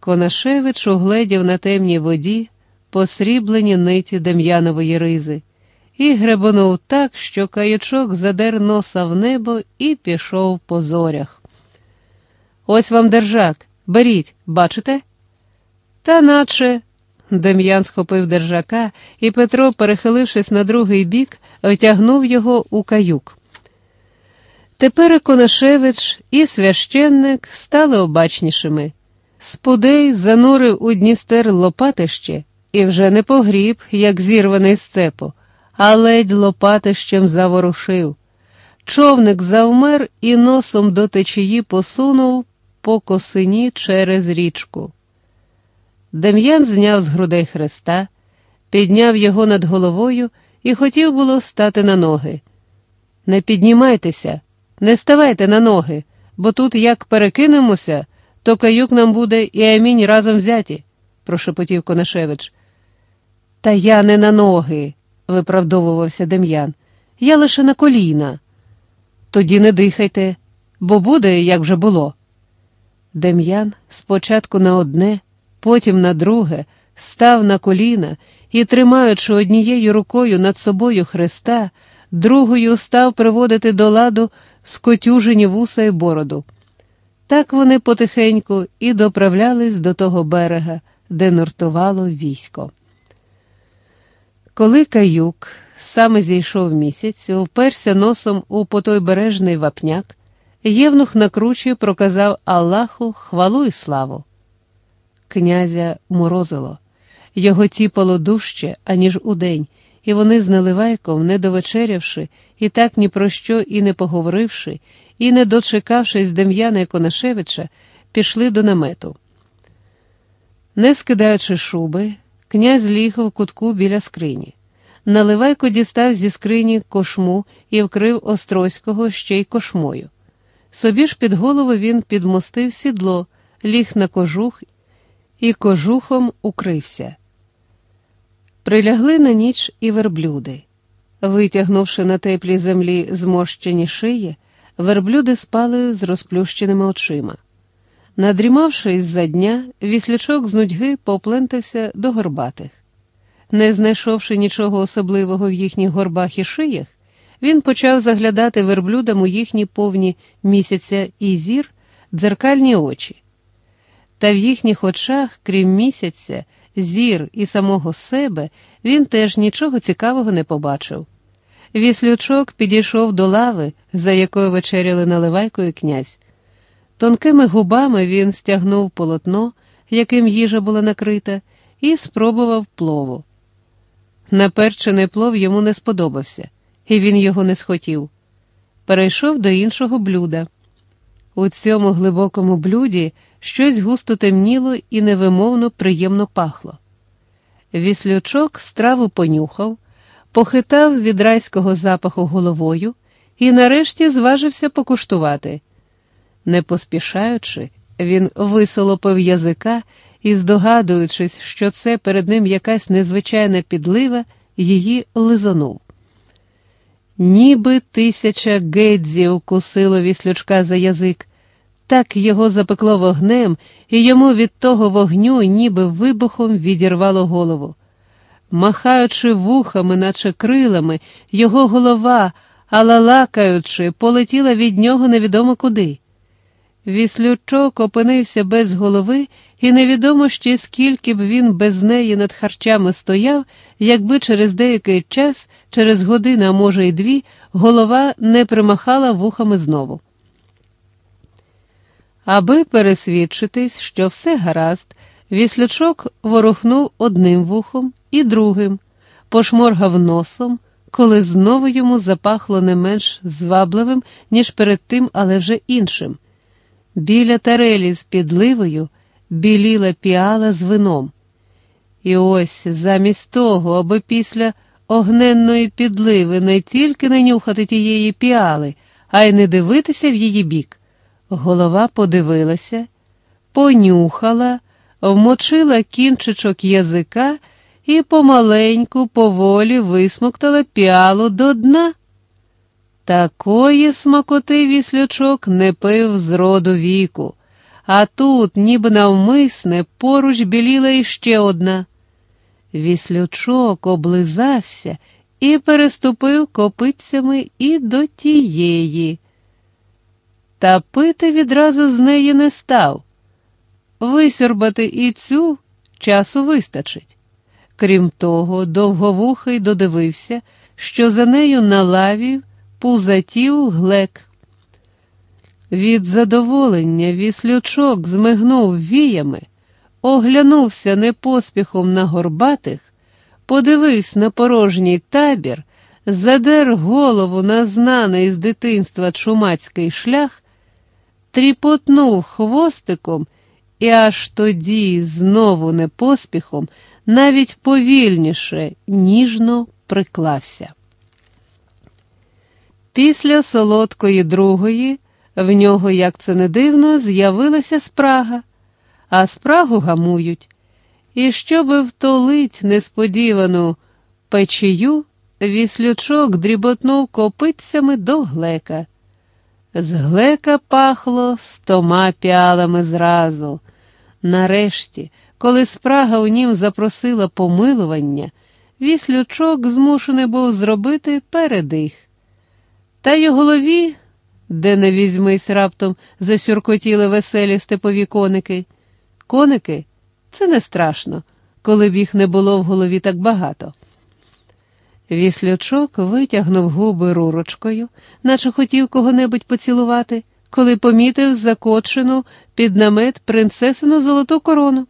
Конашевич угледів на темній воді посріблені ниті Дем'янової ризи, і гребонув так, що каючок задер носа в небо і пішов по зорях. Ось вам держак, беріть, бачите? Та наче. Дем'ян схопив держака, і Петро, перехилившись на другий бік, втягнув його у каюк. Тепер Конашевич і священник стали обачнішими. Спудей занурив у Дністер лопатище і вже не погріб, як зірваний з цепу, а ледь лопатищем заворушив. Човник завмер і носом до течії посунув по косині через річку. Дем'ян зняв з грудей хреста, підняв його над головою і хотів було стати на ноги. Не піднімайтеся, не ставайте на ноги, бо тут як перекинемося, то каюк нам буде і амінь разом взяті, прошепотів Конашевич. Та я не на ноги, виправдовувався Дем'ян. Я лише на коліна. Тоді не дихайте, бо буде, як вже було. Дем'ян спочатку на одне, потім на друге, став на коліна і, тримаючи однією рукою над собою хреста, другою став приводити до ладу скотюжені вуса й бороду. Так вони потихеньку і доправлялись до того берега, де нортувало військо. Коли каюк саме зійшов місяць, вперся носом у потойбережний вапняк, Євнух на кручі проказав Аллаху хвалу і славу. Князя морозило, його тіпало дужче, аніж удень, і вони з Наливайком, не довечерявши, і так ні про що і не поговоривши, і, не дочекавшись Дем'яна і Конашевича, пішли до намету. Не скидаючи шуби, князь ліг в кутку біля скрині. Наливайко дістав зі скрині кошму і вкрив Острозького ще й кошмою. Собі ж під голову він підмостив сідло, ліг на кожух і кожухом укрився. Прилягли на ніч і верблюди. Витягнувши на теплій землі зморщені шиї, верблюди спали з розплющеними очима. Надрімавшись за дня, віслячок з нудьги поплентався до горбатих. Не знайшовши нічого особливого в їхніх горбах і шиях, він почав заглядати верблюдам у їхні повні місяця і зір дзеркальні очі. Та в їхніх очах, крім місяця, зір і самого себе, він теж нічого цікавого не побачив. Віслючок підійшов до лави, за якою вечеряли наливайко і князь. Тонкими губами він стягнув полотно, яким їжа була накрита, і спробував плову. Наперчений плов йому не сподобався, і він його не схотів. Перейшов до іншого блюда. У цьому глибокому блюді щось густо темніло і невимовно приємно пахло. Віслючок страву понюхав, похитав від райського запаху головою і нарешті зважився покуштувати. Не поспішаючи, він висолопив язика і, здогадуючись, що це перед ним якась незвичайна підлива, її лизонув. Ніби тисяча гедзів кусило віслючка за язик, так його запекло вогнем, і йому від того вогню ніби вибухом відірвало голову. Махаючи вухами, наче крилами, його голова, алалакаючи, полетіла від нього невідомо куди. Віслючок опинився без голови, і невідомо ще скільки б він без неї над харчами стояв, якби через деякий час, через годину, а може, й дві, голова не примахала вухами знову. Аби пересвідчитись, що все гаразд, віслючок ворухнув одним вухом і другим, пошморгав носом, коли знову йому запахло не менш звабливим, ніж перед тим, але вже іншим. Біля тарелі з підливою біліла піала з вином. І ось замість того, аби після огненної підливи не тільки не нюхати тієї піали, а й не дивитися в її бік. Голова подивилася, понюхала, вмочила кінчичок язика і помаленьку, поволі висмоктала піалу до дна. Такої смакоти віслючок не пив з роду віку, а тут, ніби навмисне, поруч біліла іще одна. Віслючок облизався і переступив копитцями і до тієї. Та пити відразу з неї не став. Висюрбати і цю часу вистачить. Крім того, довговухий додивився, що за нею на лаві пузатів глек. Від задоволення віслючок змигнув віями, оглянувся непоспіхом на горбатих, подивився на порожній табір, задер голову на знаний з дитинства чумацький шлях, тріпотнув хвостиком і аж тоді, знову непоспіхом, навіть повільніше, ніжно приклався. Після солодкої другої в нього, як це не дивно, з'явилася спрага, а спрагу гамують. І щоби втолить несподівану печію, віслючок дріботнув копитцями до глека. З глека пахло стома піалами зразу. Нарешті, коли спрага у нім запросила помилування, віслючок змушений був зробити передих. Та й у голові, де не візьмись раптом, засюркотіли веселі степові коники. Коники це не страшно, коли б їх не було в голові так багато. Віслючок витягнув губи рурочкою, наче хотів кого-небудь поцілувати, коли помітив закочену під намет принцесину золоту корону.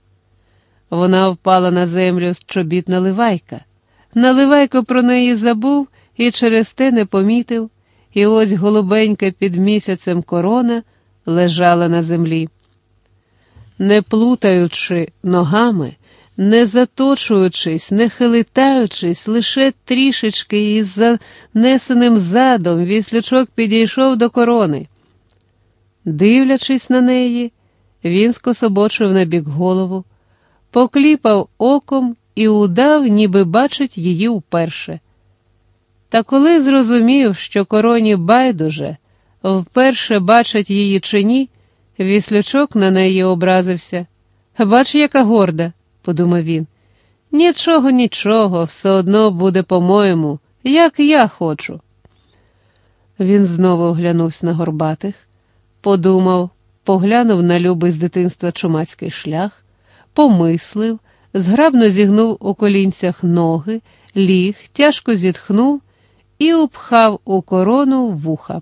Вона впала на землю з чобіт наливайка. Наливайко про неї забув і через те не помітив, і ось голубенька під місяцем корона лежала на землі. Не плутаючи ногами, не заточуючись, не хилитаючись, лише трішечки із занесеним задом віслючок підійшов до корони. Дивлячись на неї, він скособочив на бік голову, покліпав оком і удав, ніби бачить її вперше. Та коли зрозумів, що короні байдуже, вперше бачить її чи ні, віслючок на неї образився. Бач, яка горда подумав він. Нічого, нічого, все одно буде по-моєму, як я хочу. Він знову оглянувся на горбатих, подумав, поглянув на любий з дитинства чумацький шлях, помислив, зграбно зігнув у колінцях ноги, ліг, тяжко зітхнув і упхав у корону вуха.